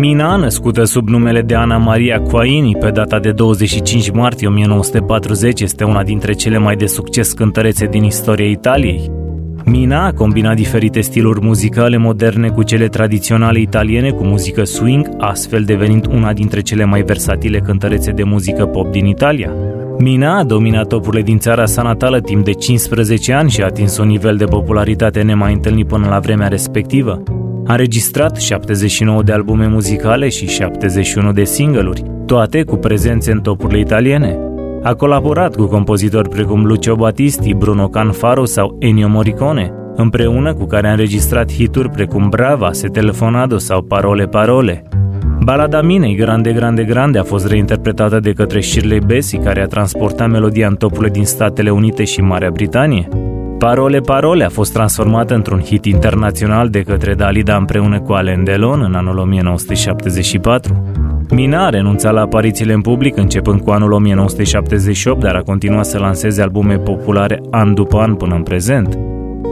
Mina, născută sub numele de Ana Maria Coaini pe data de 25 martie 1940, este una dintre cele mai de succes cântărețe din istoria Italiei. Mina a combinat diferite stiluri muzicale moderne cu cele tradiționale italiene cu muzică swing, astfel devenind una dintre cele mai versatile cântărețe de muzică pop din Italia. Mina a dominat topurile din țara sa natală timp de 15 ani și a atins un nivel de popularitate nemai întâlnit până la vremea respectivă. A registrat 79 de albume muzicale și 71 de single-uri, toate cu prezențe în topurile italiene. A colaborat cu compozitori precum Lucio Battisti, Bruno Canfaro sau Ennio Morricone, împreună cu care a înregistrat hituri precum Brava, Se Telefonado sau Parole Parole. Balada Minei, Grande Grande Grande, a fost reinterpretată de către Shirley Bassey, care a transportat melodia în topurile din Statele Unite și Marea Britanie. Parole Parole a fost transformată într-un hit internațional de către Dalida împreună cu Alain Delon în anul 1974. Mina a renunțat la aparițiile în public începând cu anul 1978, dar a continuat să lanseze albume populare an după an până în prezent.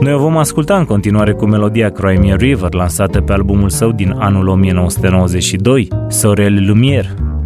Noi o vom asculta în continuare cu melodia Cry Me a River, lansată pe albumul său din anul 1992, Sorel Lumière.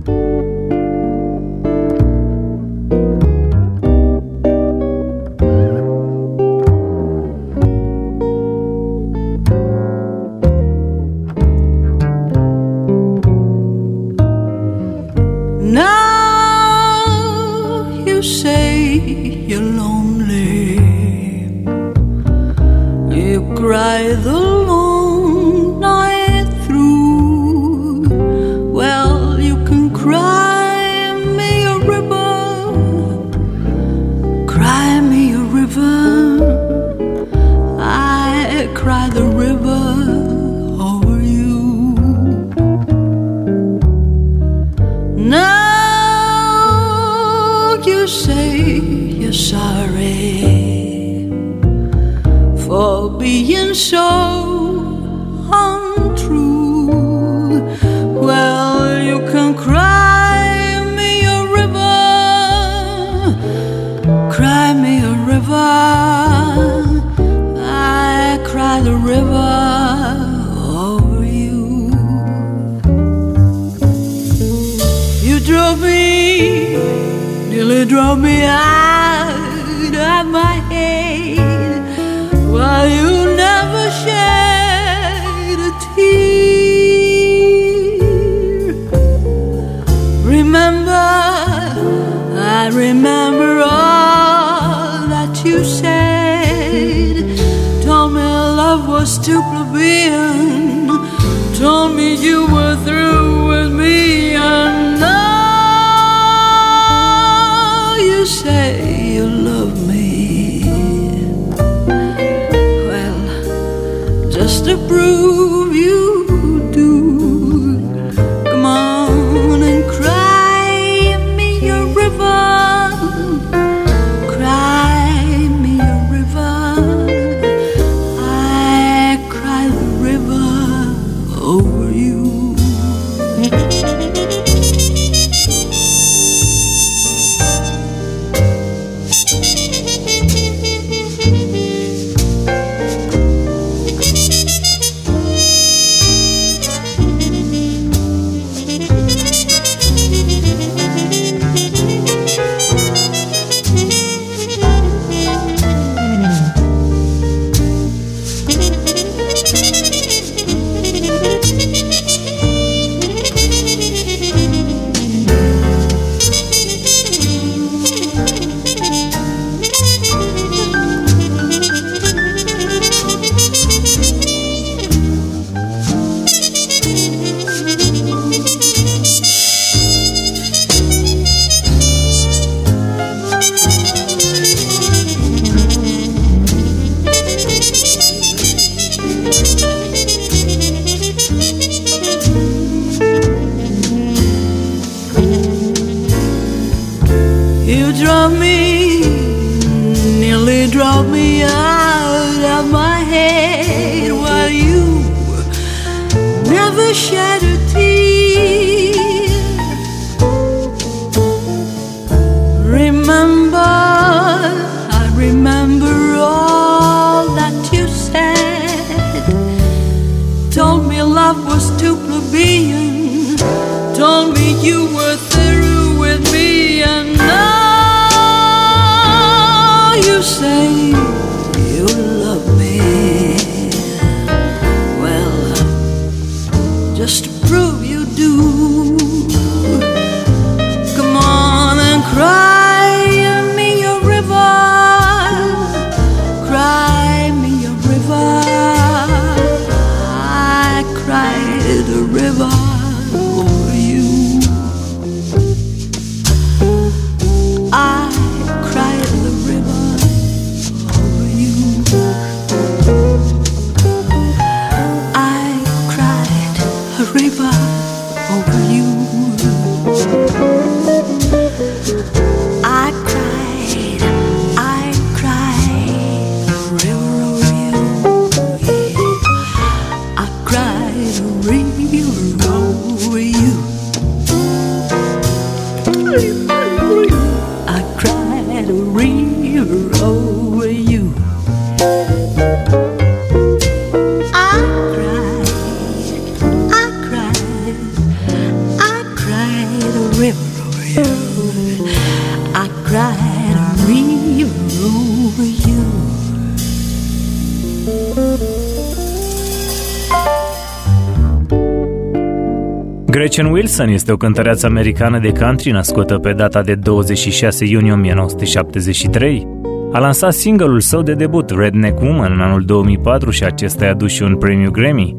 Gretchen Wilson este o cântăreață americană de country născută pe data de 26 iunie 1973. A lansat singelul său de debut, Redneck Woman, în anul 2004 și acesta i-a dus și un premiu Grammy.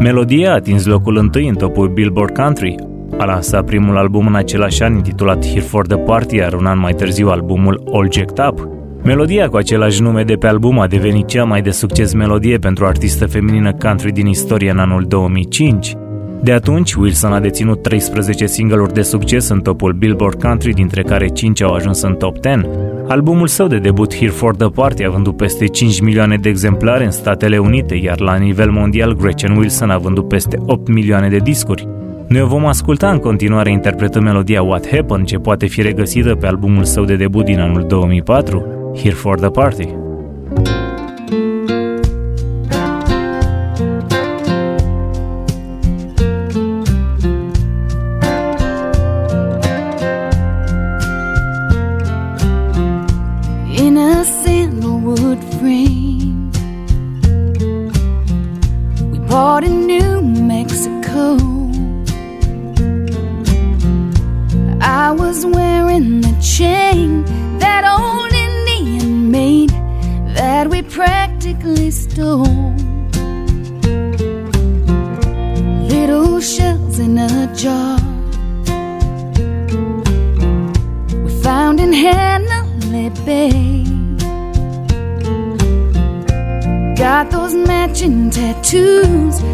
Melodia a atins locul întâi în topul Billboard Country. A lansat primul album în același an intitulat Here for the Party, iar un an mai târziu albumul All Jacked Up. Melodia cu același nume de pe album a devenit cea mai de succes melodie pentru artistă feminină country din istorie în anul 2005. De atunci, Wilson a deținut 13 single-uri de succes în topul Billboard Country, dintre care 5 au ajuns în top 10. Albumul său de debut Here for the Party a vândut peste 5 milioane de exemplare în Statele Unite, iar la nivel mondial Gretchen Wilson a vândut peste 8 milioane de discuri. Noi o vom asculta în continuare interpretând melodia What Happened, ce poate fi regăsită pe albumul său de debut din anul 2004, Here for the Party. got those matching tattoos.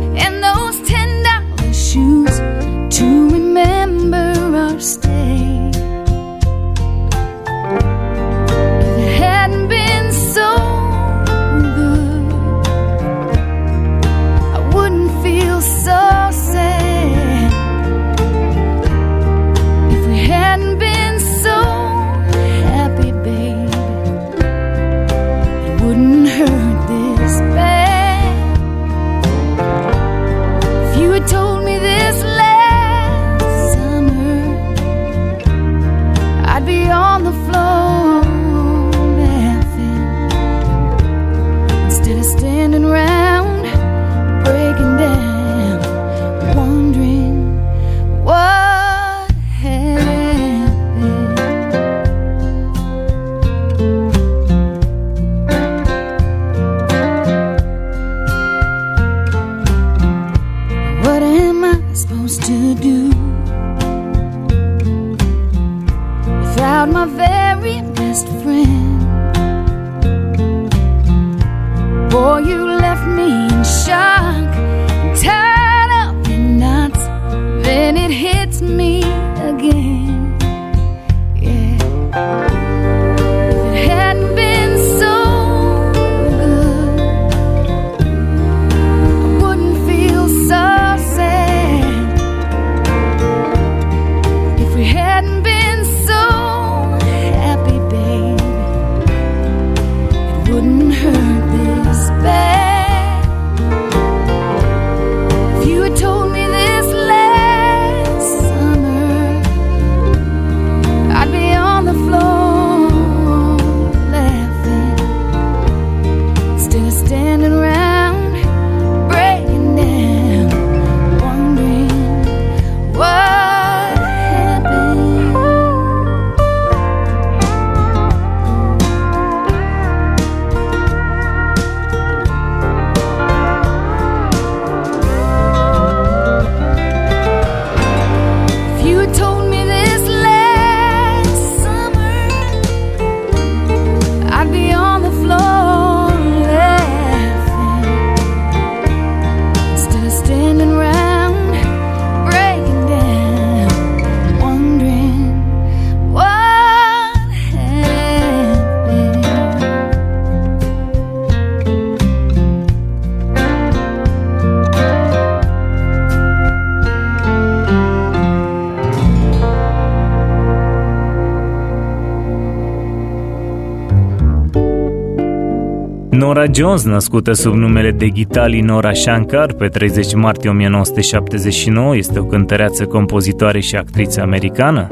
Nora Jones, născută sub numele de Gitali Nora Shankar pe 30 martie 1979, este o cântăreață, compozitoare și actriță americană.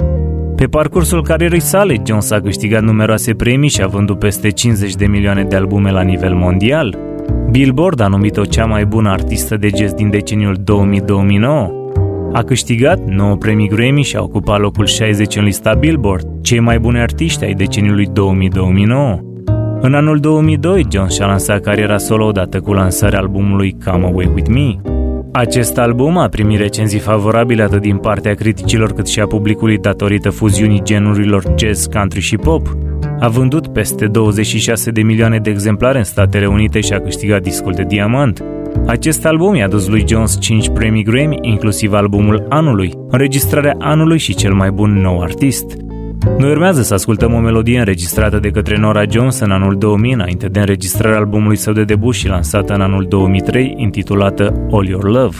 Pe parcursul carierei sale, Jones a câștigat numeroase premii și a vândut peste 50 de milioane de albume la nivel mondial. Billboard a numit-o cea mai bună artistă de jazz din deceniul 2000-2009. A câștigat 9 premii Grammy și a ocupat locul 60 în lista Billboard, cei mai buni artiști ai deceniului 2000-2009. În anul 2002, Jones și-a lansat cariera solo odată cu lansarea albumului Come Away With Me. Acest album a primit recenzii favorabile atât din partea criticilor cât și a publicului datorită fuziunii genurilor jazz, country și pop. A vândut peste 26 de milioane de exemplare în Statele Unite și a câștigat discul de diamant. Acest album i-a dus lui Jones 5 premii Grammy, inclusiv albumul anului, înregistrarea anului și cel mai bun nou artist. Noi urmează să ascultăm o melodie înregistrată de către Nora Jones în anul 2000, înainte de înregistrarea albumului său de debut și lansată în anul 2003, intitulată All Your Love.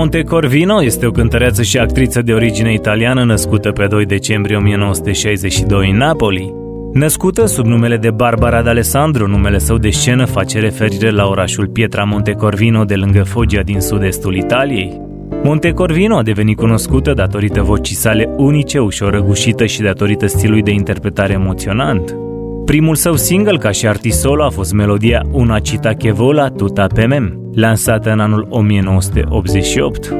Montecorvino este o cântăreață și actriță de origine italiană născută pe 2 decembrie 1962 în Napoli. Născută sub numele de Barbara D'Alessandro, numele său de scenă face referire la orașul Pietra Montecorvino de lângă Foggia din sud-estul Italiei. Montecorvino a devenit cunoscută datorită vocii sale unice, ușor răgușită și datorită stilului de interpretare emoționant. Primul său single ca și artist solo a fost melodia Una cita che vola tuta pe mem, lansată în anul 1988.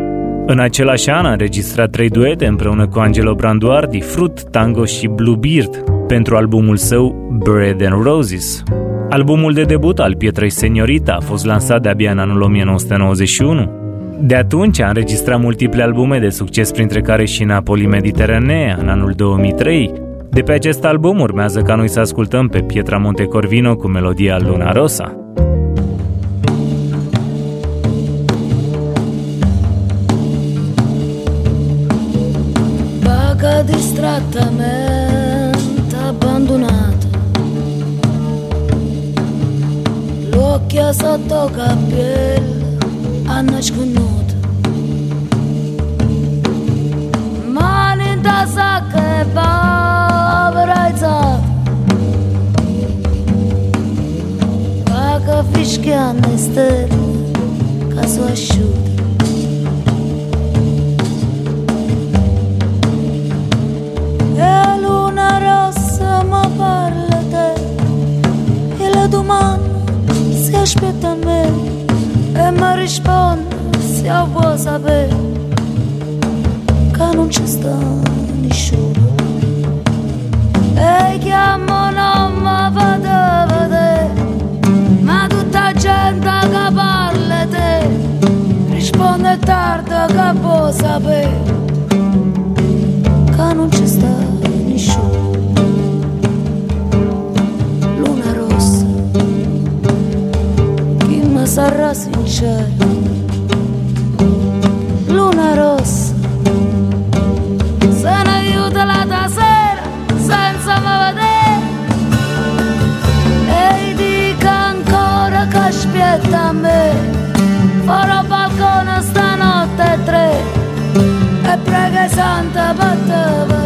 În același an a înregistrat trei duete împreună cu Angelo Branduardi, Fruit, Tango și Bluebeard, pentru albumul său Bread and Roses. Albumul de debut al Pietrei Seniorita a fost lansat de-abia în anul 1991. De atunci a înregistrat multiple albume de succes, printre care și Napoli Mediteranea în anul 2003. De pe acest album urmează ca noi să ascultăm pe Pietra Montecorvino cu melodia Luna Rosa. grabă Ca nu ce stă niciun Luna rosă Chimă s-ar ras în cer Santa Bata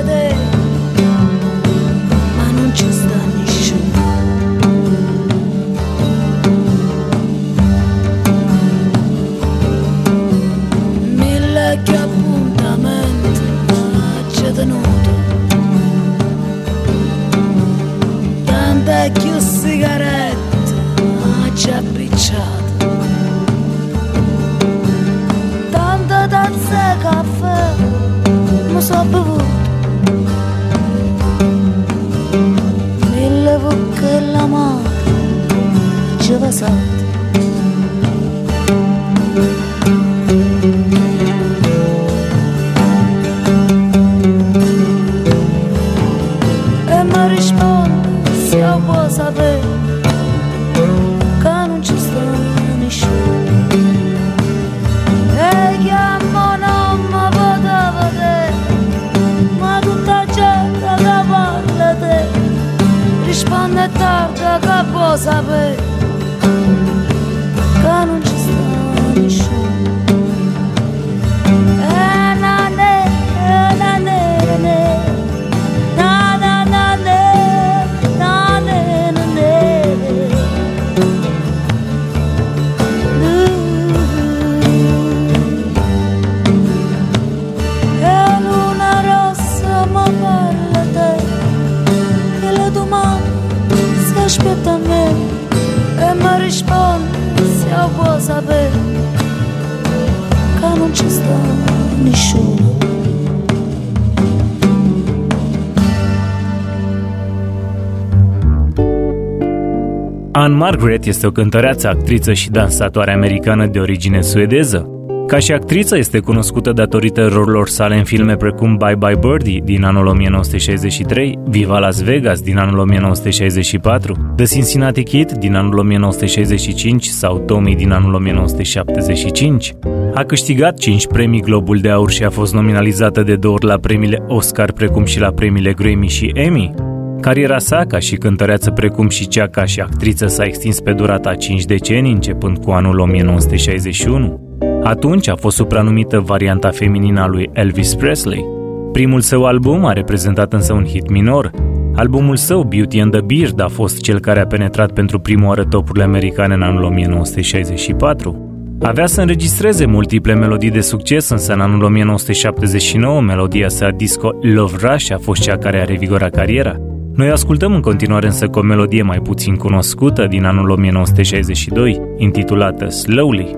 Margaret este o cântăreață, actriță și dansatoare americană de origine suedeză. Ca și actriță este cunoscută datorită rolurilor sale în filme precum Bye Bye Birdie din anul 1963, Viva Las Vegas din anul 1964, The Cincinnati Kid din anul 1965 sau Tommy din anul 1975. A câștigat 5 premii Globul de Aur și a fost nominalizată de două ori la premiile Oscar precum și la premiile Grammy și Emmy. Cariera sa ca și cântăreață precum și cea ca și actriță s-a extins pe durata 5 decenii, începând cu anul 1961. Atunci a fost supranumită varianta feminină a lui Elvis Presley. Primul său album a reprezentat însă un hit minor. Albumul său, Beauty and the Beard, a fost cel care a penetrat pentru prima oară topurile americane în anul 1964. Avea să înregistreze multiple melodii de succes, însă în anul 1979 melodia sa disco Love Rush a fost cea care a revigorat cariera. Noi ascultăm în continuare însă cu o melodie mai puțin cunoscută din anul 1962, intitulată Slowly.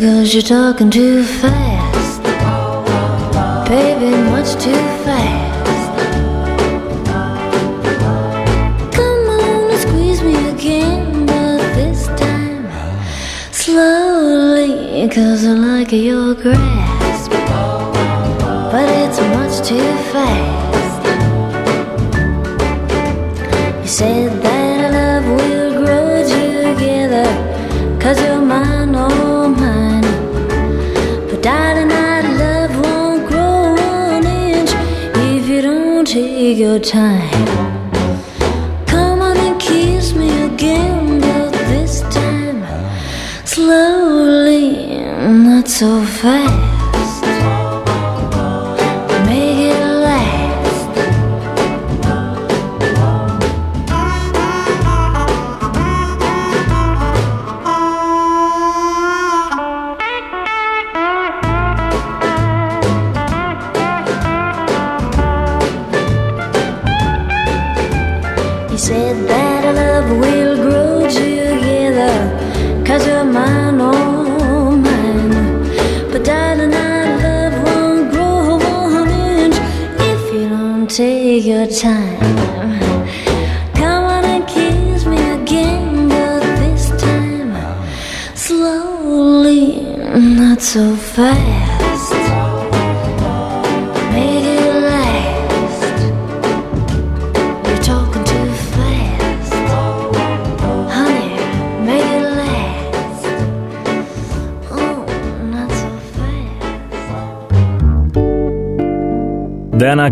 Cause you're talking too fast Baby, much too fast Cause I like your grasp But it's much too fast You said that love will grow together Cause you're mine, oh mine But Darling, our love won't grow one inch if you don't take your time.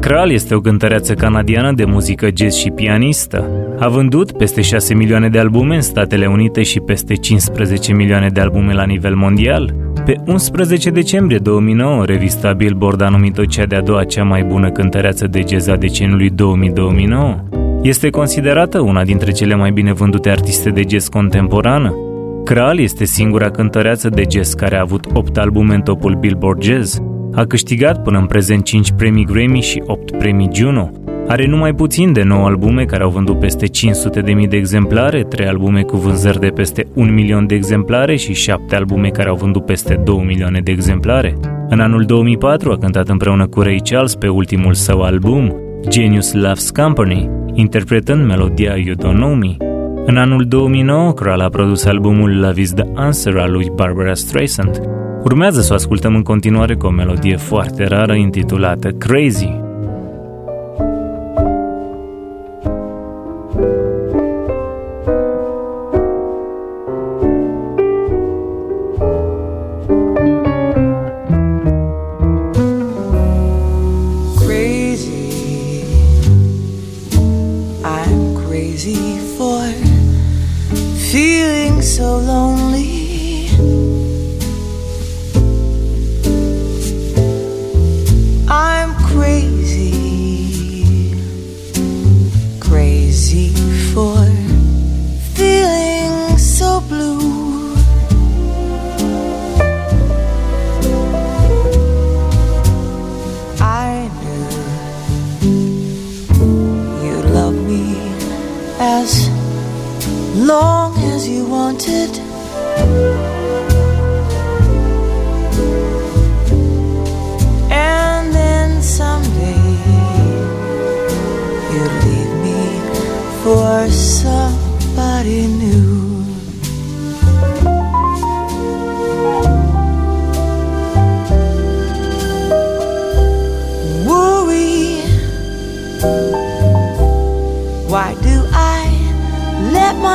Diana Krall este o cântăreață canadiană de muzică jazz și pianistă. A vândut peste 6 milioane de albume în Statele Unite și peste 15 milioane de albume la nivel mondial. Pe 11 decembrie 2009, revista Billboard a numit-o cea de-a doua cea mai bună cântăreață de jazz a deceniului 2000-2009. Este considerată una dintre cele mai bine vândute artiste de jazz contemporană. Kral este singura cântăreață de jazz care a avut 8 albume în topul Billboard Jazz. A câștigat până în prezent 5 premii Grammy și 8 premii Juno. Are numai puțin de 9 albume care au vândut peste 500 de mii de exemplare, 3 albume cu vânzări de peste 1 milion de exemplare și 7 albume care au vândut peste 2 milioane de exemplare. În anul 2004 a cântat împreună cu Ray Charles pe ultimul său album, Genius Loves Company, interpretând melodia You Don't Know Me. În anul 2009, Kral a produs albumul Love is the Answer al lui Barbara Streisand, Urmează să o ascultăm în continuare cu o melodie foarte rară intitulată Crazy. long as you wanted.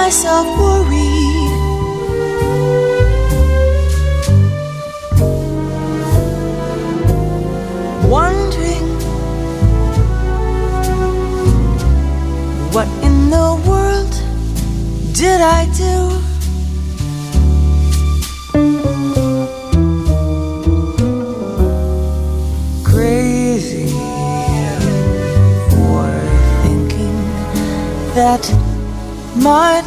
myself worried. Wondering what in the world did I do? Crazy for thinking that my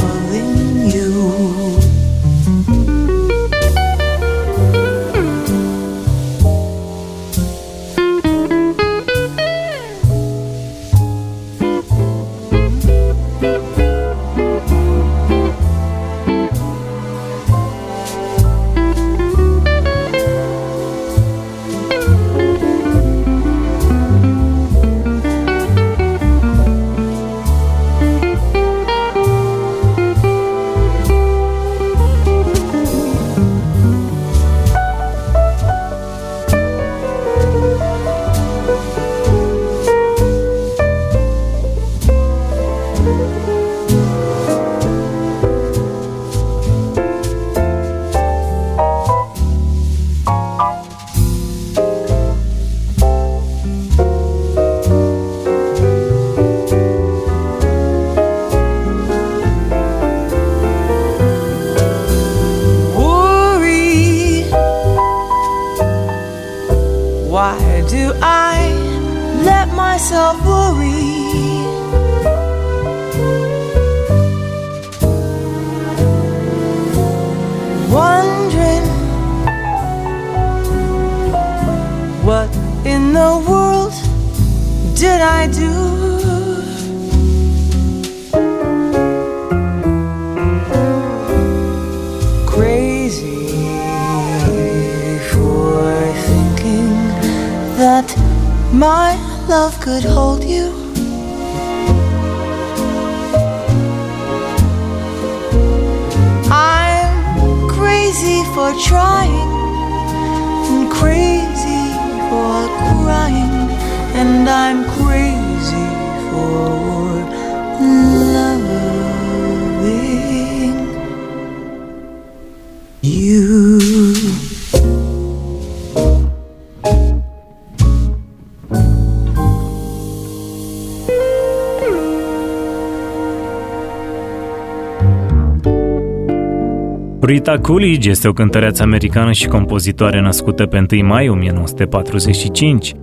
Rita Coolidge este o cântăreață americană și compozitoare născută pe 1 mai 1945.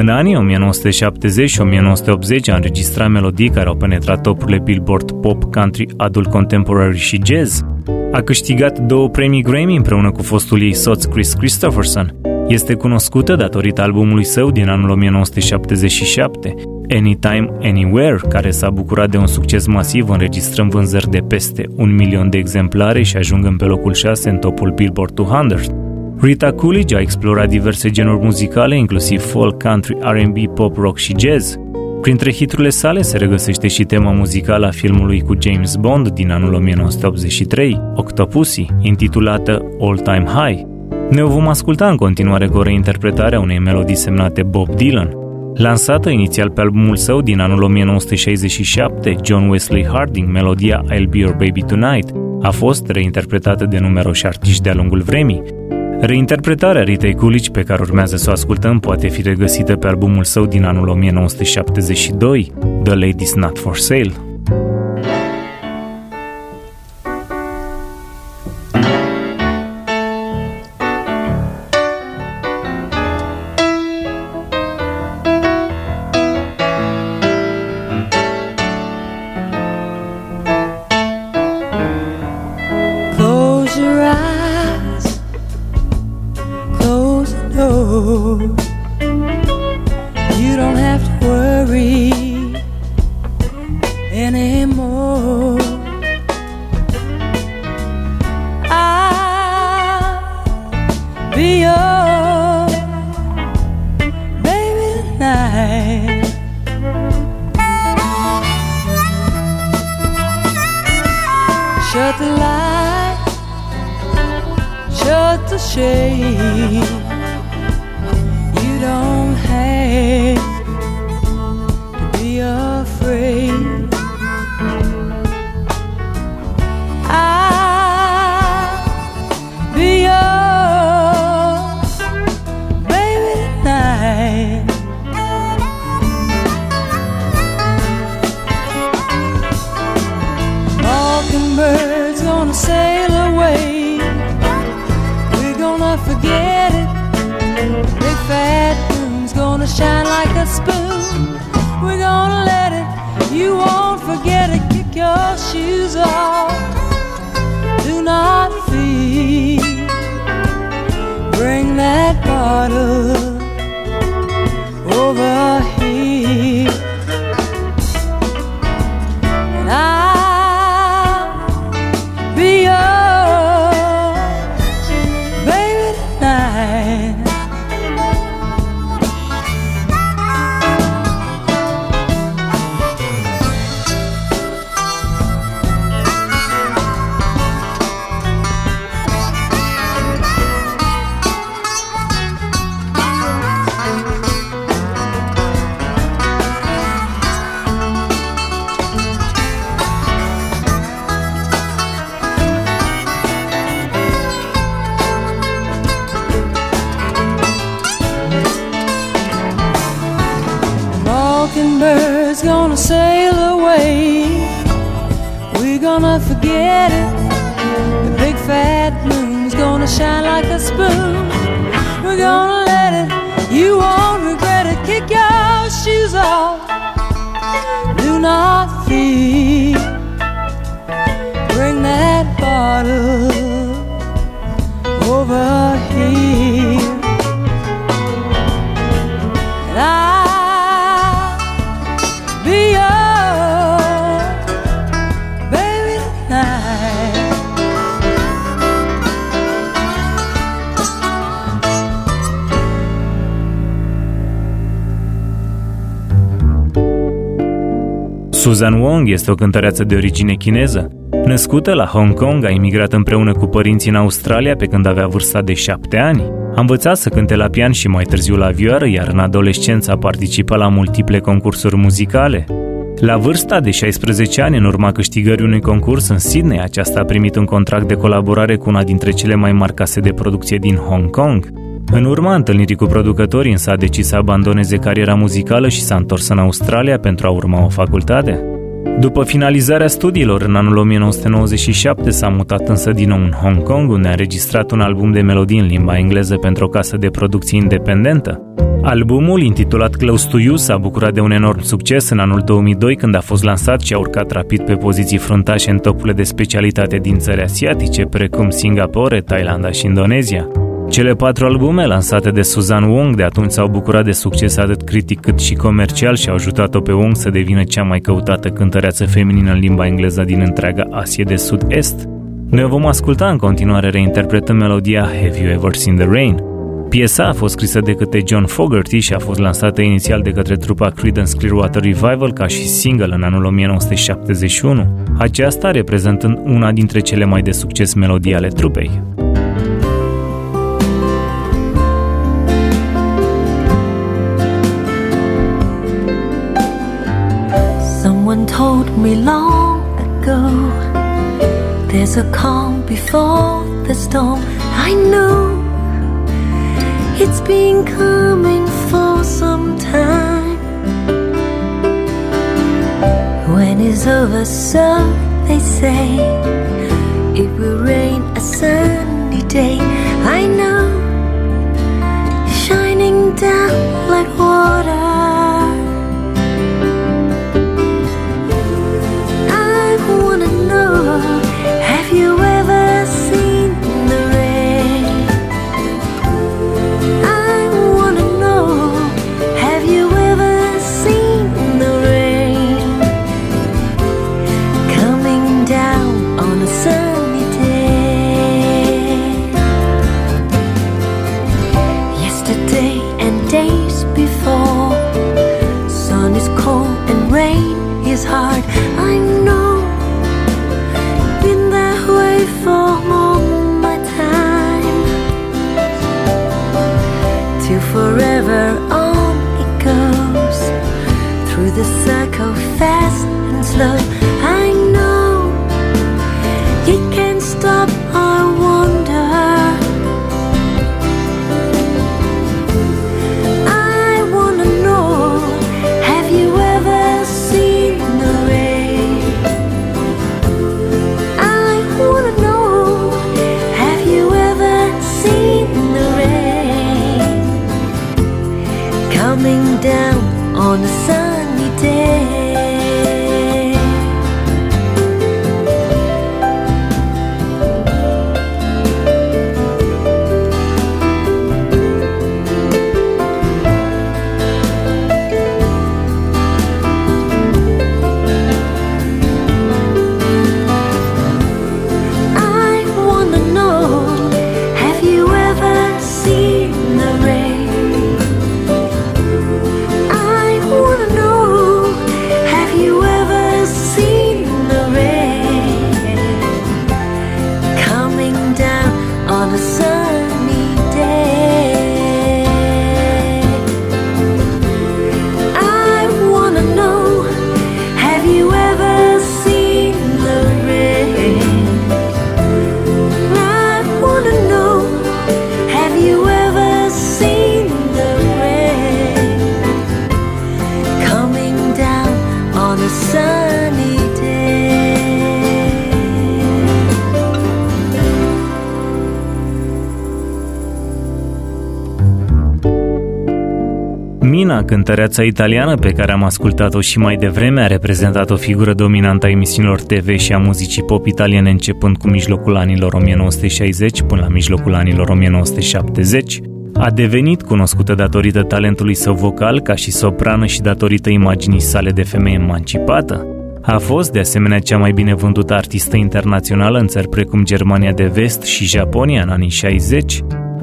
În anii 1970 și 1980 a înregistrat melodii care au penetrat topurile Billboard Pop, Country, Adult Contemporary și Jazz. A câștigat două premii Grammy împreună cu fostul ei soț Chris Christopherson. Este cunoscută datorită albumului său din anul 1977, Anytime, Anywhere, care s-a bucurat de un succes masiv înregistrând vânzări de peste un milion de exemplare și ajungând pe locul 6 în topul Billboard 200. Rita Coolidge a explorat diverse genuri muzicale, inclusiv folk, country, R&B, pop, rock și jazz. Printre hiturile sale se regăsește și tema muzicală a filmului cu James Bond din anul 1983, Octopussy, intitulată All Time High. Ne vom asculta în continuare cu o reinterpretare a unei melodii semnate Bob Dylan. Lansată inițial pe albumul său din anul 1967, John Wesley Harding, melodia I'll Be Your Baby Tonight, a fost reinterpretată de numeroși artiști de-a lungul vremii. Reinterpretarea Ritei Coolidge pe care urmează să o ascultăm poate fi regăsită pe albumul său din anul 1972, The Lady's Not For Sale. Fat moon's gonna shine like a spoon. We're gonna let it. You won't regret it. Kick your shoes off. Do not. Bring that bottle over Susan Wong este o cântăreață de origine chineză. Născută la Hong Kong, a imigrat împreună cu părinții în Australia pe când avea vârsta de șapte ani. A învățat să cânte la pian și mai târziu la vioară, iar în adolescență a participat la multiple concursuri muzicale. La vârsta de 16 ani, în urma câștigării unui concurs în Sydney, aceasta a primit un contract de colaborare cu una dintre cele mai mari case de producție din Hong Kong. În urma întâlnirii cu producătorii, însă a decis să abandoneze cariera muzicală și s-a întors în Australia pentru a urma o facultate. După finalizarea studiilor în anul 1997 s-a mutat însă din nou în Hong Kong, unde a înregistrat un album de melodii în limba engleză pentru o casă de producție independentă. Albumul, intitulat Close to You, s-a bucurat de un enorm succes în anul 2002 când a fost lansat și a urcat rapid pe poziții fruntașe în topurile de specialitate din țări asiatice, precum Singapore, Thailanda și Indonezia. Cele patru albume lansate de Suzanne Wong de atunci s-au bucurat de succes atât critic cât și comercial și au ajutat-o pe Wong să devină cea mai căutată cântăreață feminină în limba engleză din întreaga Asie de Sud-Est. Noi o vom asculta în continuare reinterpretând melodia Have You Ever Seen the Rain? Piesa a fost scrisă de către John Fogerty și a fost lansată inițial de către trupa Creedence Clearwater Revival ca și single în anul 1971, aceasta reprezentând una dintre cele mai de succes melodii ale trupei. Told me long ago there's a calm before the storm. I know it's been coming for some time. When it's over, so they say it will rain a sunny day. I know shining down like water. Mina, cântăreața italiană pe care am ascultat-o și mai devreme, a reprezentat o figură dominantă a emisiunilor TV și a muzicii pop italiene începând cu mijlocul anilor 1960 până la mijlocul anilor 1970. A devenit cunoscută datorită talentului său vocal ca și soprană și datorită imaginii sale de femeie emancipată. A fost de asemenea cea mai bine vândută artistă internațională în țări precum Germania de Vest și Japonia în anii 60.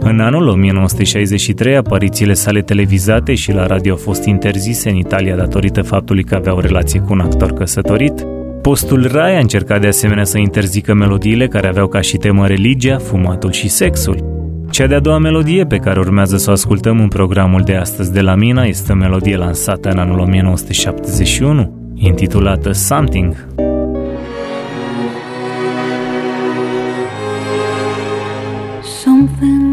În anul 1963, aparițiile sale televizate și la radio au fost interzise în Italia datorită faptului că avea o relație cu un actor căsătorit. Postul Rai a încercat de asemenea să interzică melodiile care aveau ca și temă religia, fumatul și sexul. Cea de-a doua melodie pe care urmează să o ascultăm în programul de astăzi de la Mina este o melodie lansată în anul 1971, intitulată Something. Something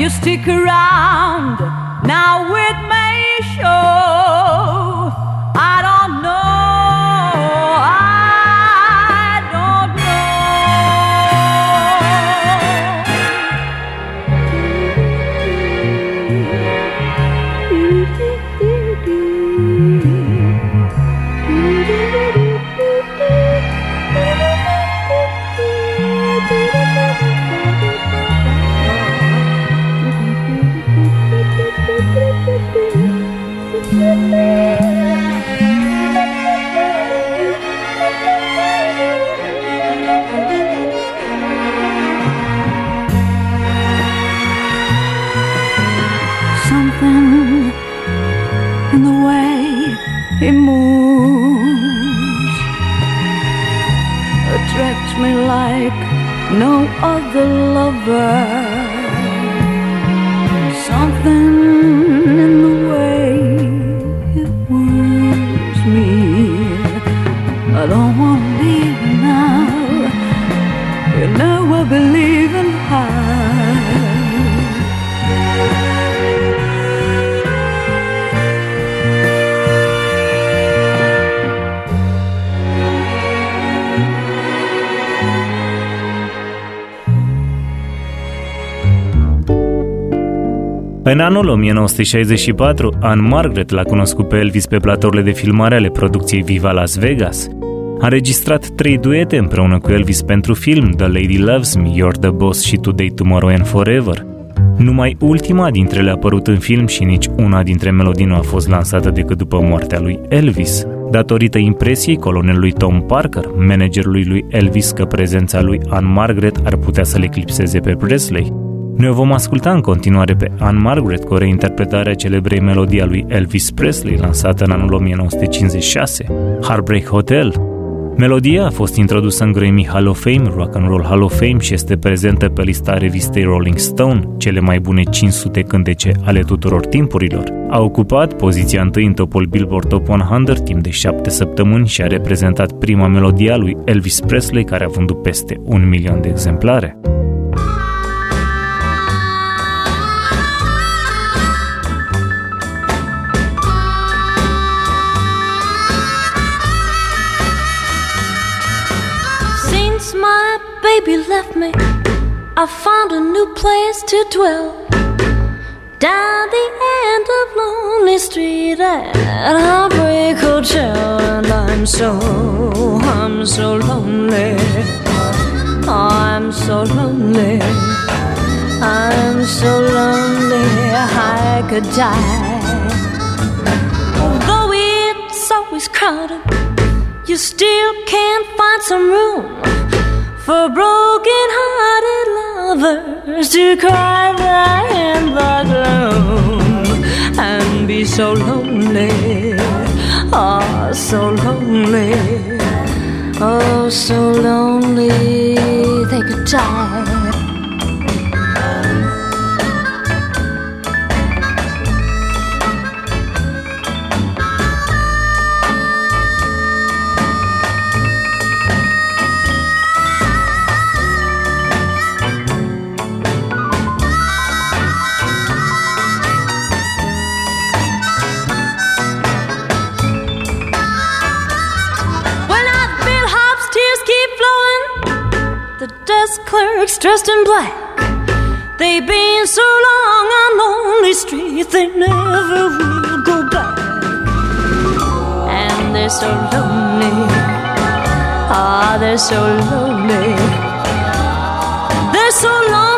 You stick around, now it may show. Other lover. În anul 1964, Anne Margaret l-a cunoscut pe Elvis pe platourile de filmare ale producției Viva Las Vegas. A înregistrat trei duete împreună cu Elvis pentru film The Lady Loves Me, You're the Boss și Today, Tomorrow and Forever. Numai ultima dintre ele a apărut în film și nici una dintre melodii nu a fost lansată decât după moartea lui Elvis, datorită impresiei colonelului Tom Parker, managerului lui Elvis că prezența lui Anne Margaret ar putea să le eclipseze pe Presley. Noi o vom asculta în continuare pe Anne Margaret cu o reinterpretare a celebrei melodii a lui Elvis Presley lansată în anul 1956, Heartbreak Hotel, Melodia a fost introdusă în Grammy Hall of Fame, Rock and Roll Hall of Fame și este prezentă pe lista revistei Rolling Stone, cele mai bune 500 cântece ale tuturor timpurilor. A ocupat poziția întâi în topul Billboard Top 100 timp de 7 săptămâni și a reprezentat prima melodie a lui Elvis Presley care a vândut peste un milion de exemplare. Baby left me, I found a new place to dwell. Down the end of Lonely Street at Heartbreak Hotel, and I'm so, I'm so lonely. I'm so lonely. I'm so lonely I could die. Although it's always crowded, you still can't find some room for broken-hearted lovers to cry there in the gloom and be so lonely, oh, so lonely, oh, so lonely they could die. Dressed in black. They've been so long on lonely streets, they never will go back. And they're so lonely. Ah, they're so lonely. They're so lonely,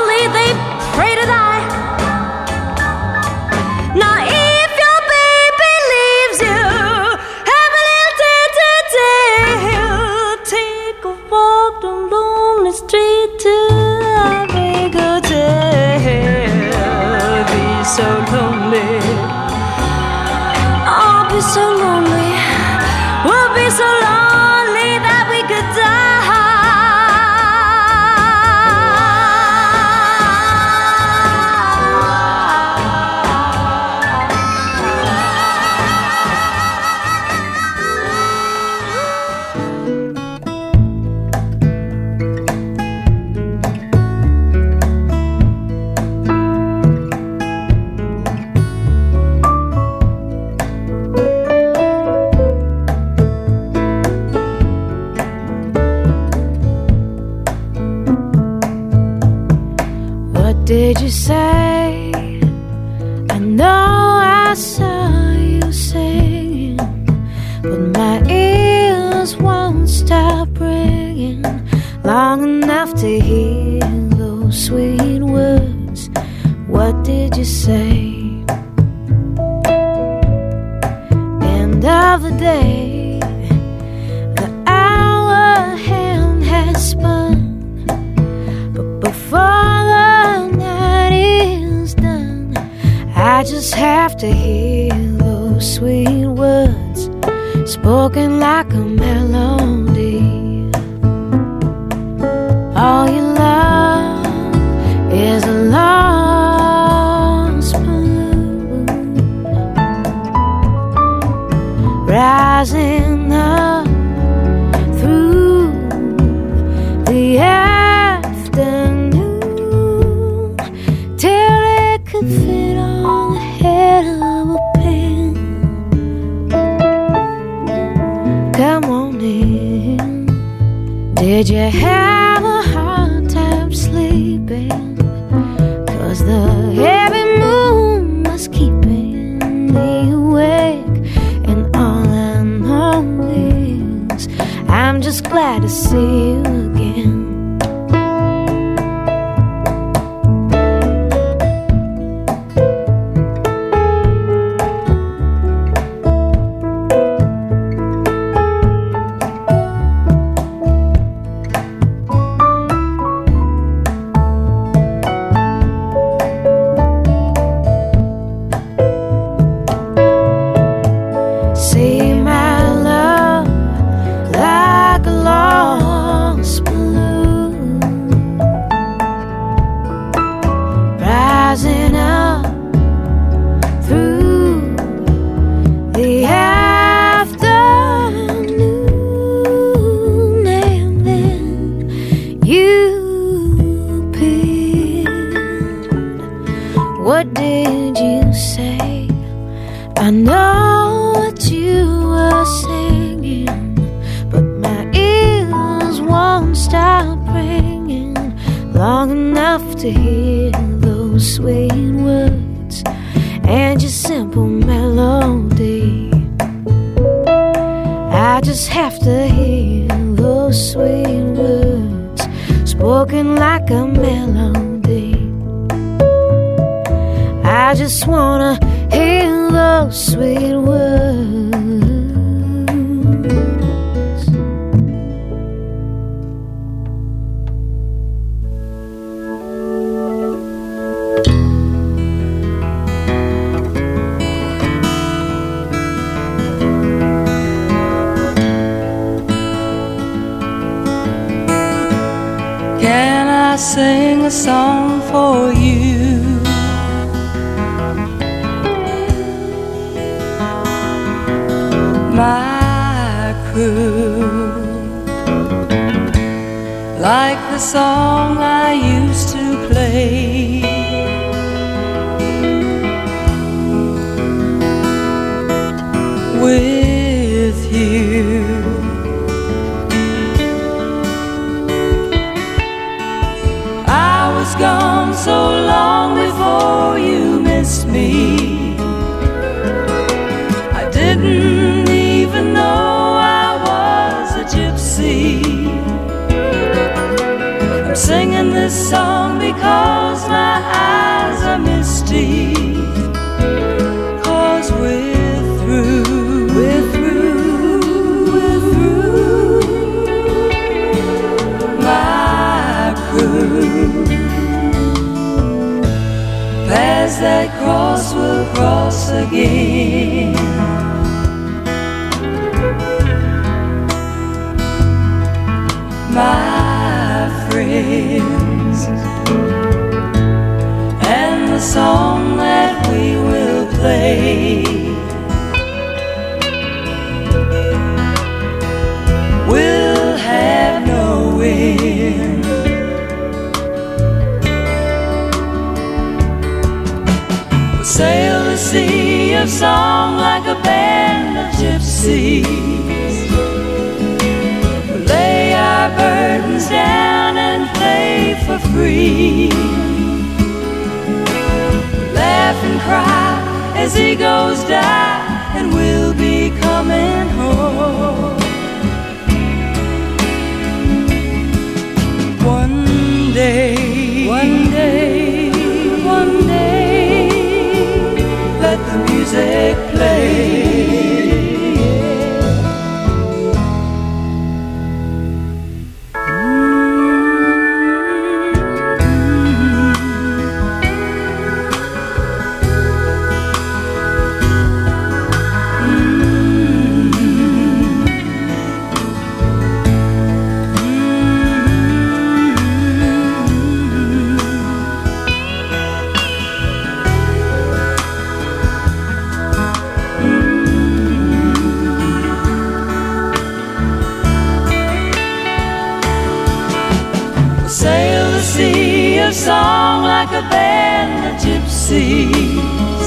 a song like a band of gypsies.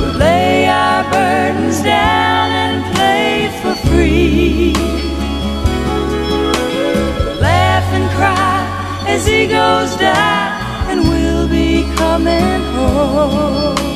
We'll lay our burdens down and play for free. We'll laugh and cry as egos die, and we'll be coming home.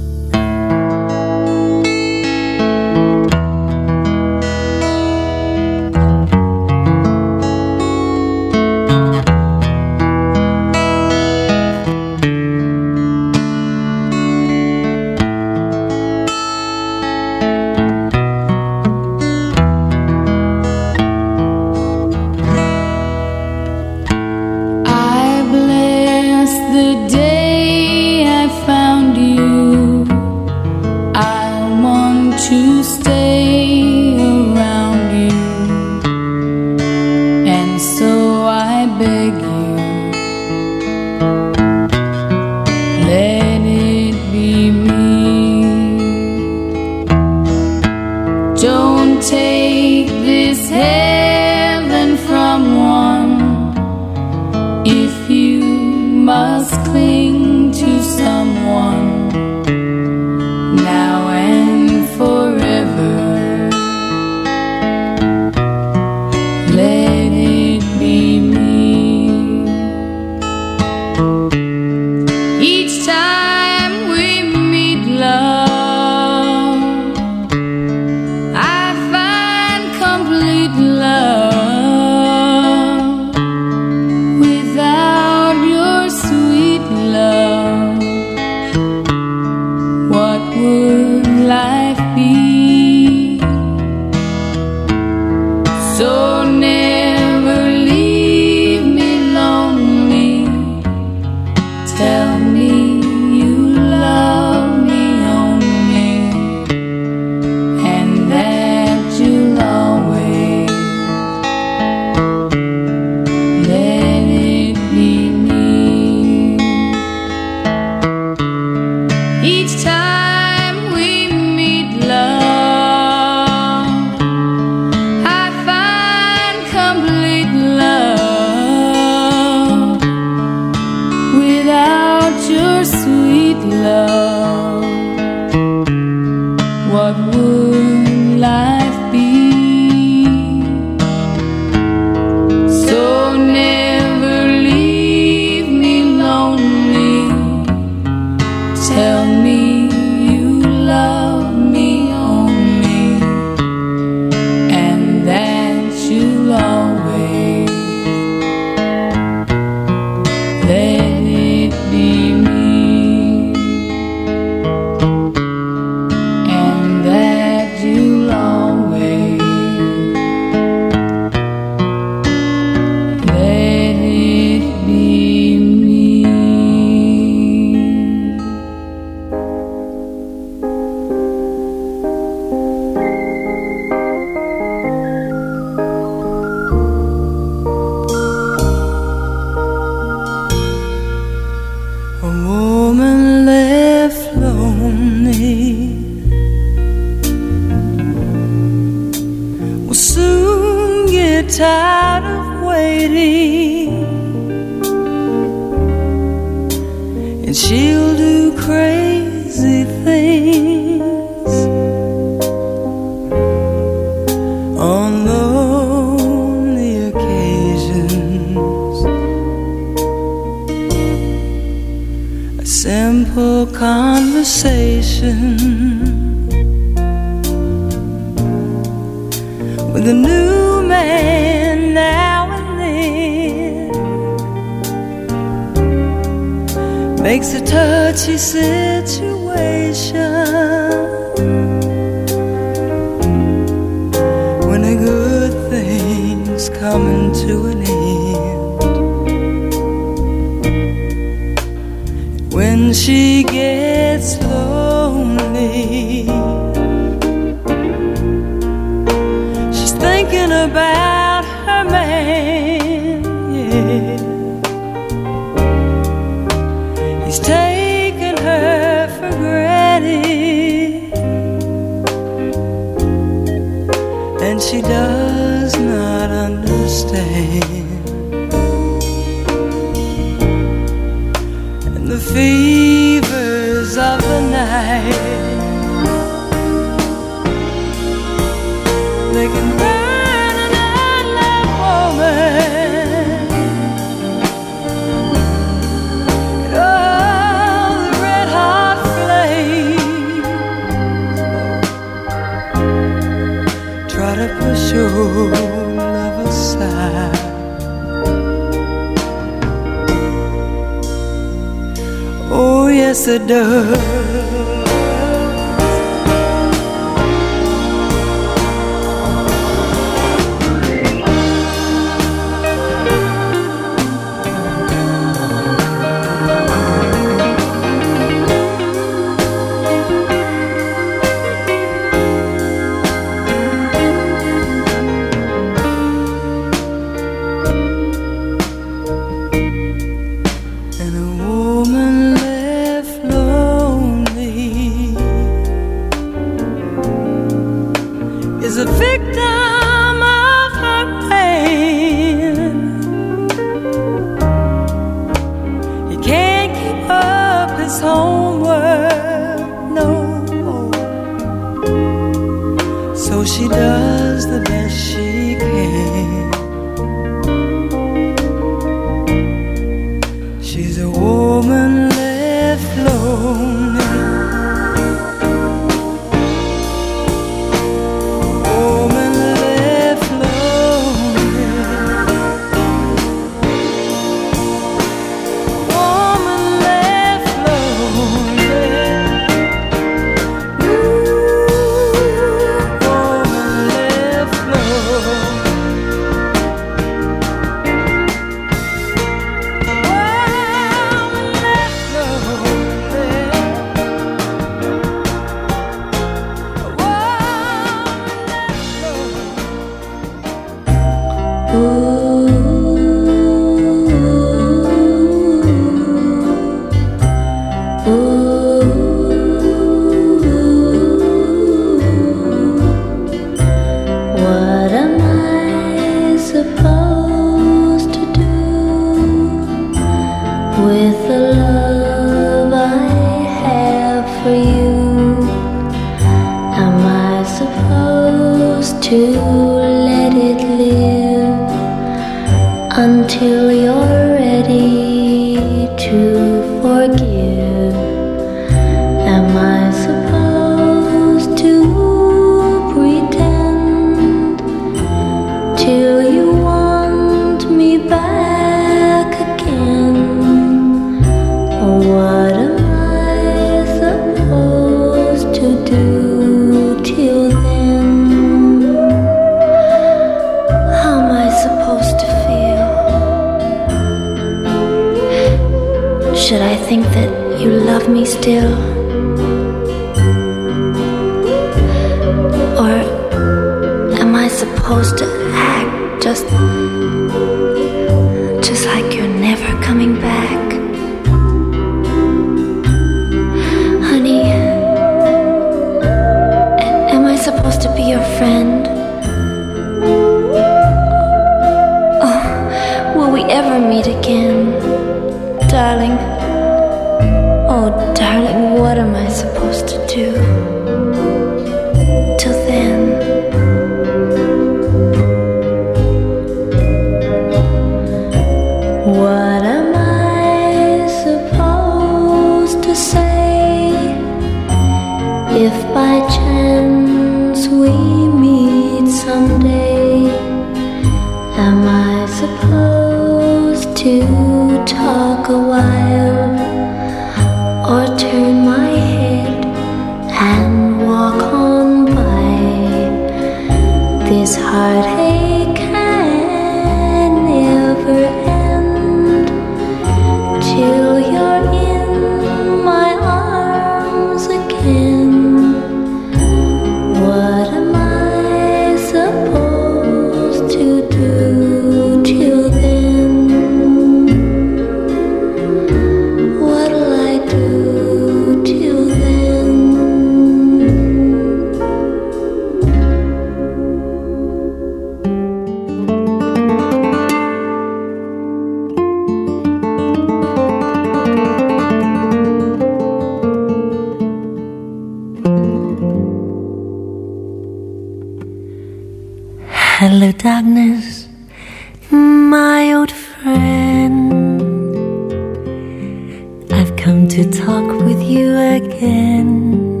To talk with you again.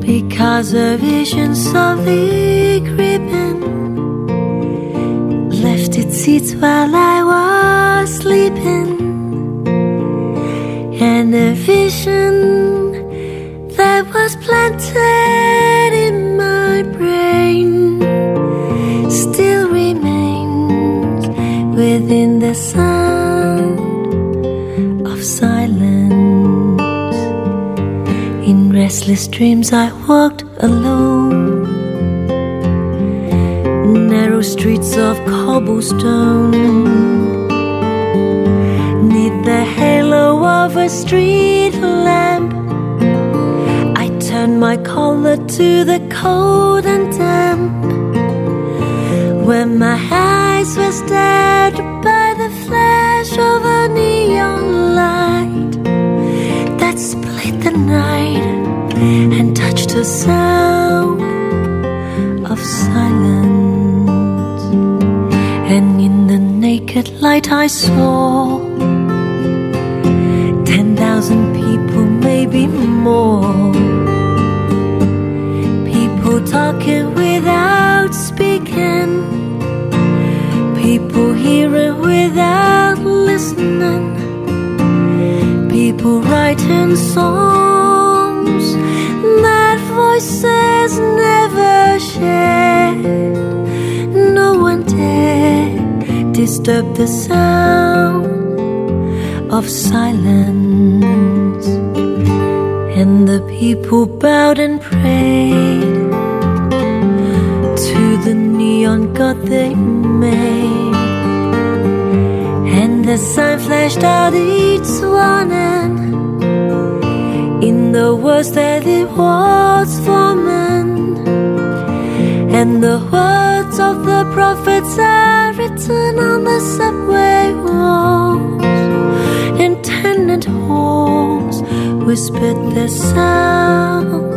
Because a vision softly creeping left its seats while I was sleeping, and a vision that was planted restless dreams, I walked alone, narrow streets of cobblestone. Neath the halo of a street lamp, I turned my collar to the cold and damp. When my eyes were stared by the flash of a neon light that split the night and touched the sound of silence. And in the naked light, I saw ten thousand people, maybe more. People talking without speaking. People hearing without listening. People writing songs voices never shared. No one dared disturb the sound of silence. And the people bowed and prayed to the neon god they made. And the sign flashed out each warning the words that it was forming. And the words of the prophets are written on the subway walls. In tenant halls whispered the sound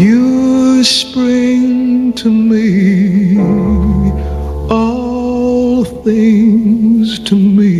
You spring to me all things to me.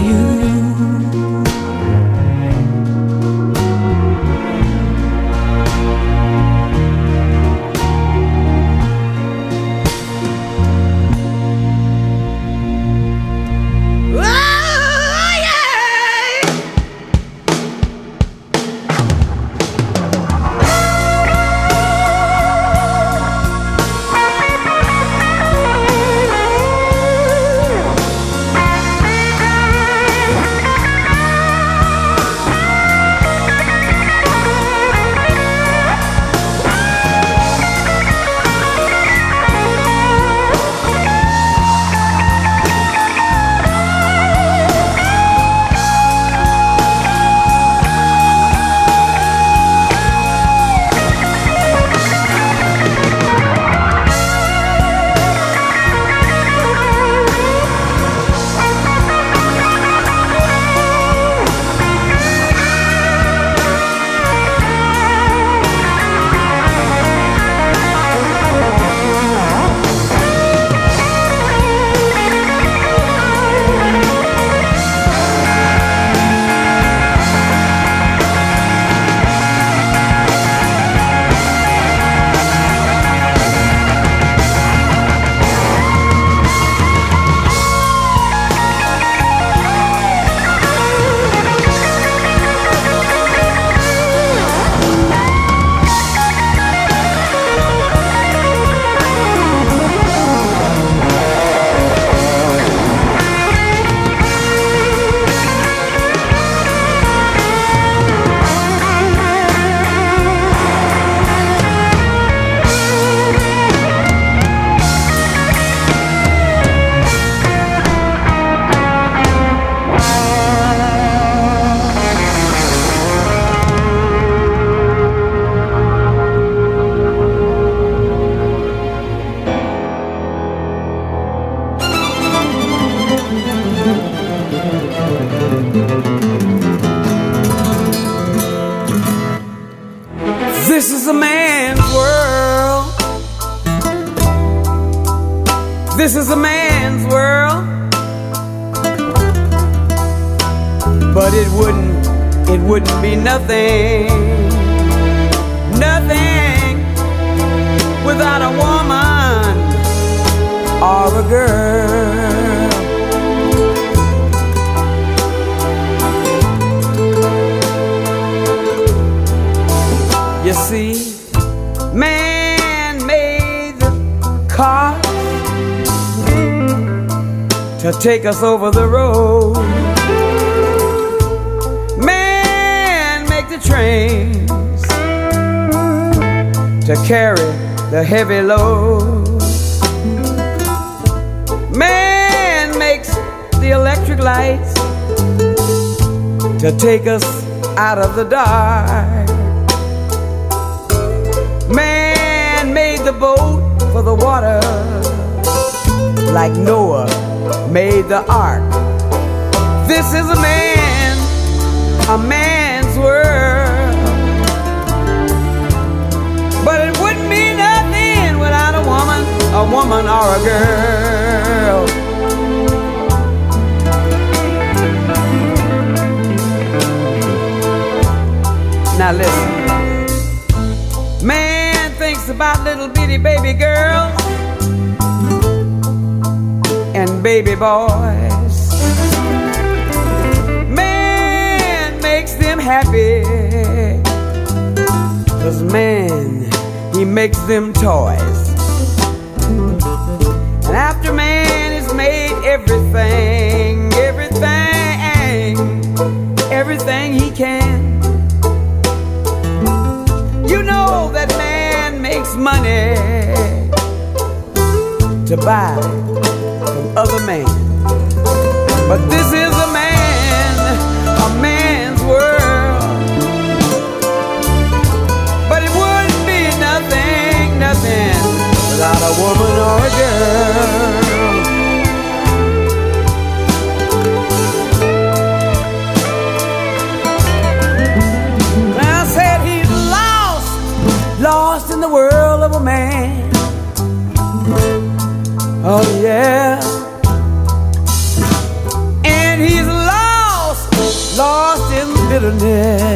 car to take us over the road. Man make the trains to carry the heavy load. Man makes the electric lights to take us out of the dark. For the water, like Noah made the ark. This is a man, a man's world. But it wouldn't be nothing without a woman, a woman or a girl. Now listen. Baby boys. Man makes them happy. Cause man, he makes them toys. And after man has made everything, everything, everything he can. You know that man makes money to buy other man. But this is a man, a man's world. But it wouldn't be nothing, nothing without a woman or a girl. ne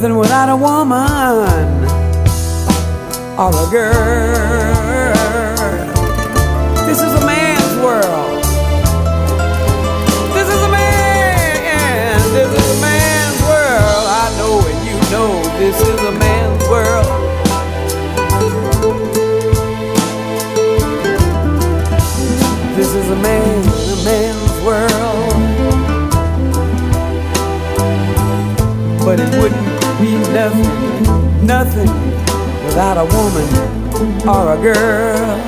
nothing without a woman or a girl. nothing, nothing without a woman or a girl.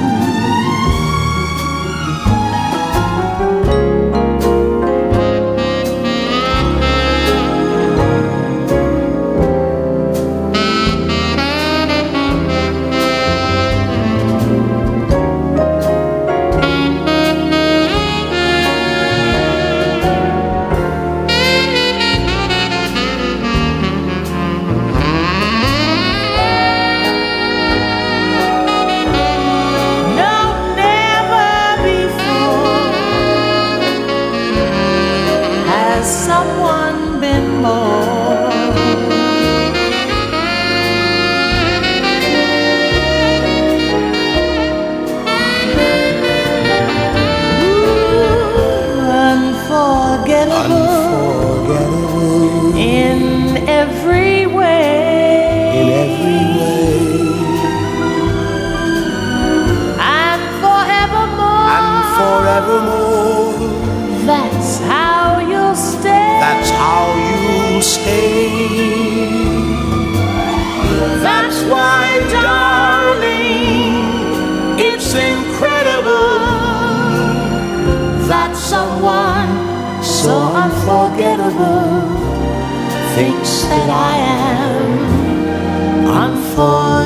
that I am. I'm for.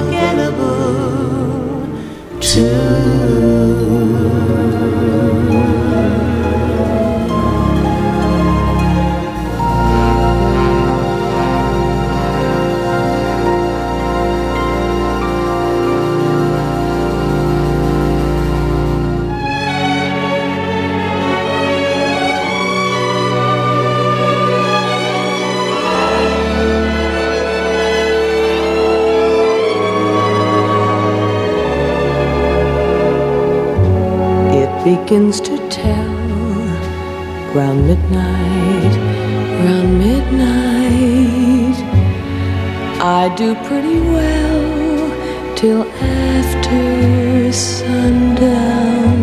Begins to tell round midnight, round midnight. I do pretty well till after sundown.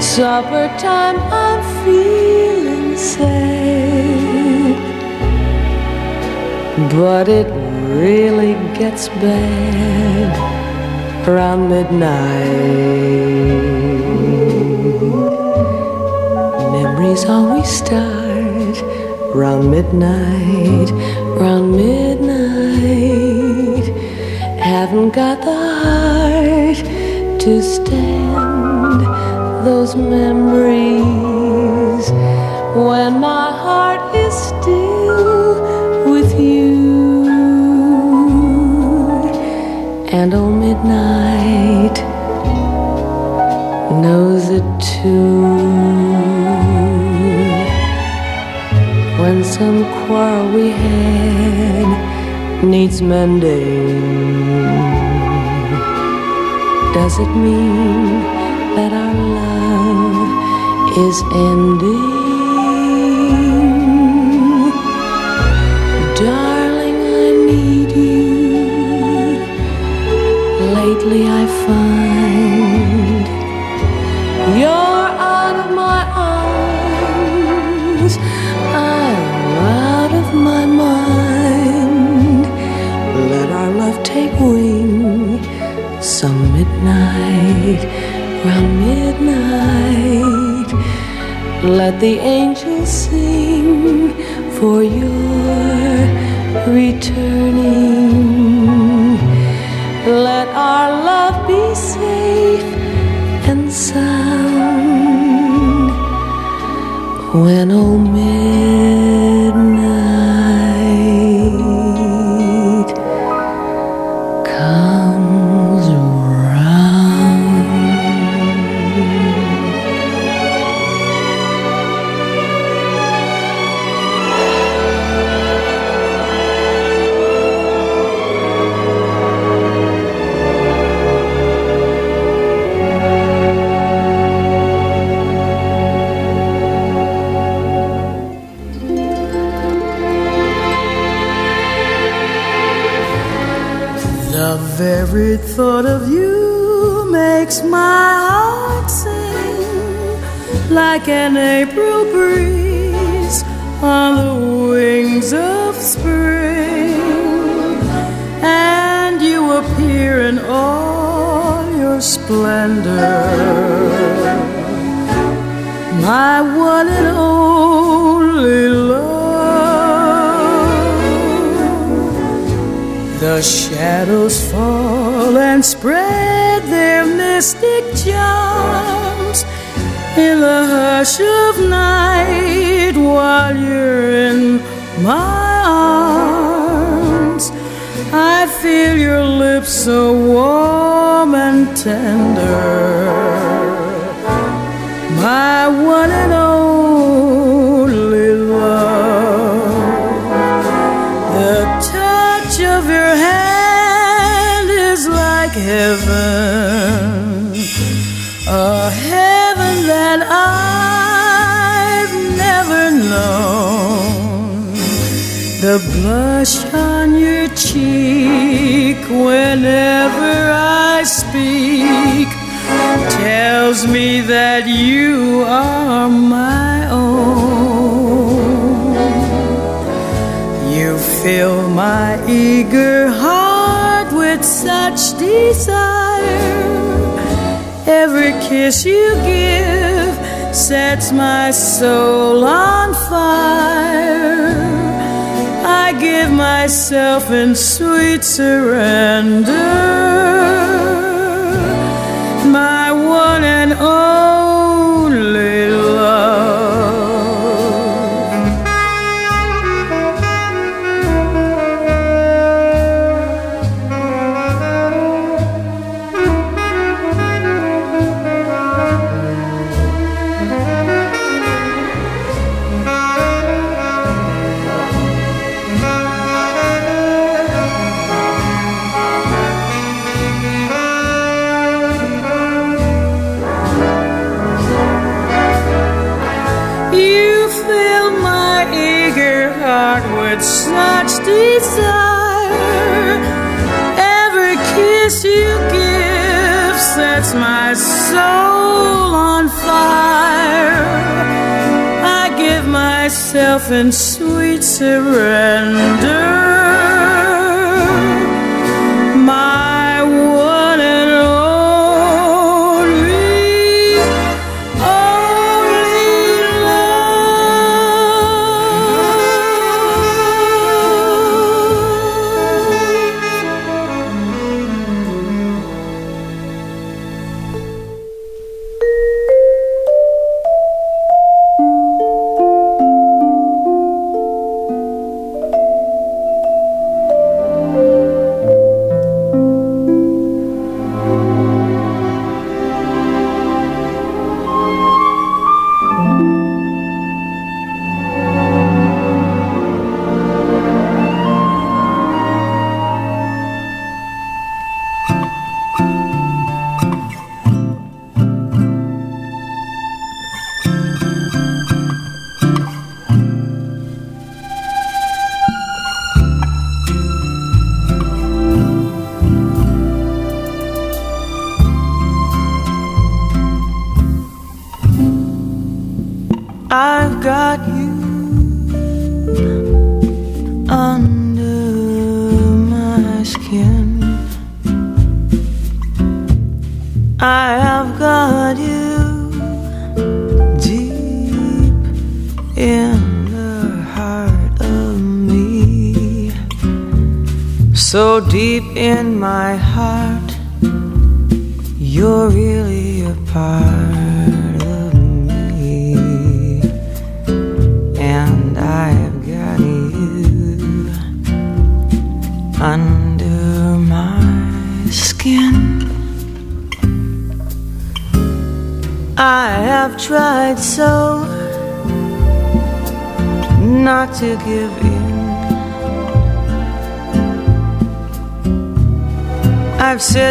Supper time, I'm feeling sad, but it really gets bad around midnight. Memories always start round midnight, round midnight. Haven't got the heart to stand those memories needs mending, does it mean that our love is ending? Darling, I need you. Lately I find midnight, round midnight. Let the angels sing for your returning. Let our love be safe and sound when oh midnight myself in sweet surrender. myself in sweet surrender.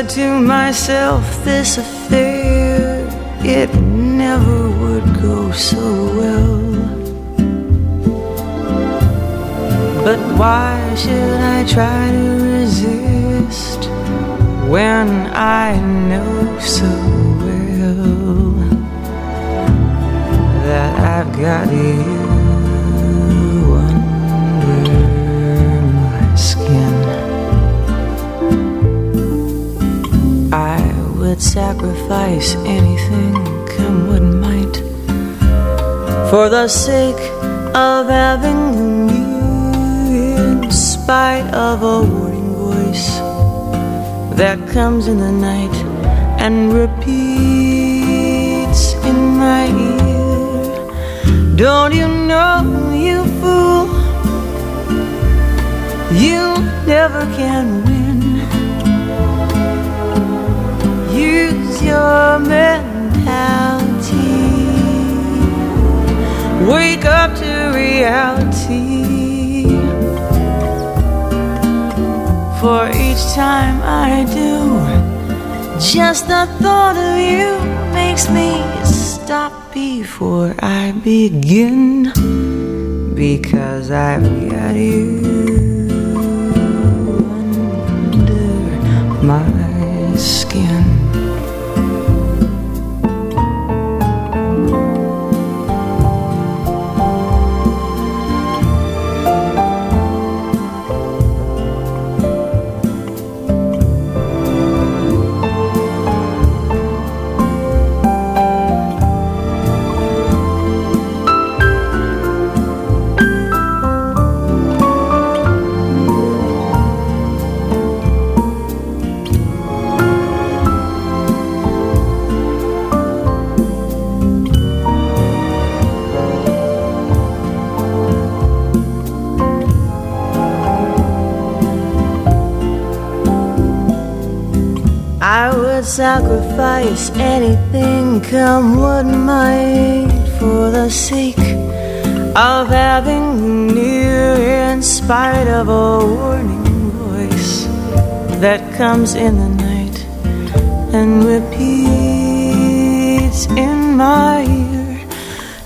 to myself this affair, it never would go so well. But why should I try to resist when I know so well that I've got it? Sacrifice anything, come what might, for the sake of having you, in spite of a warning voice that comes in the night and repeats in my ear. Don't you know, you fool, you never can win. Use your mentality. Wake up to reality. For each time I do, just the thought of you makes me stop before I begin. Because I've got you under my Would sacrifice anything, come what might, for the sake of having you near, in spite of a warning voice that comes in the night and repeats in my ear.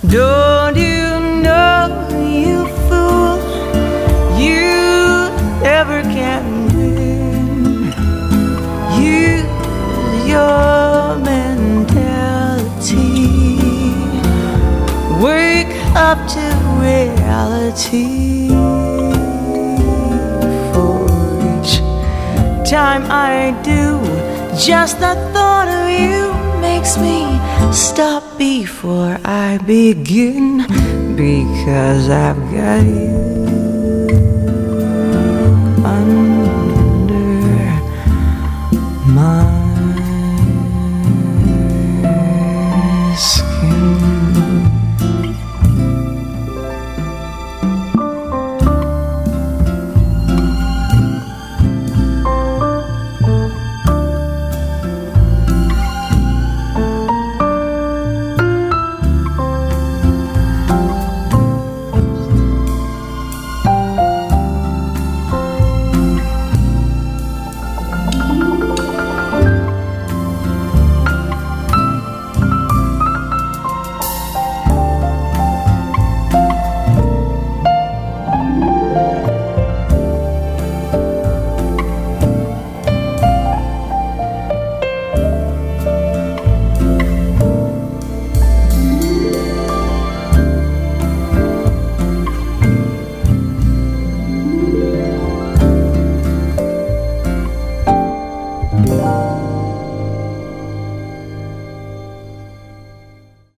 Don't you know, you fool, you never can your mentality. Wake up to reality. For each time I do, just the thought of you makes me stop before I begin. Because I've got you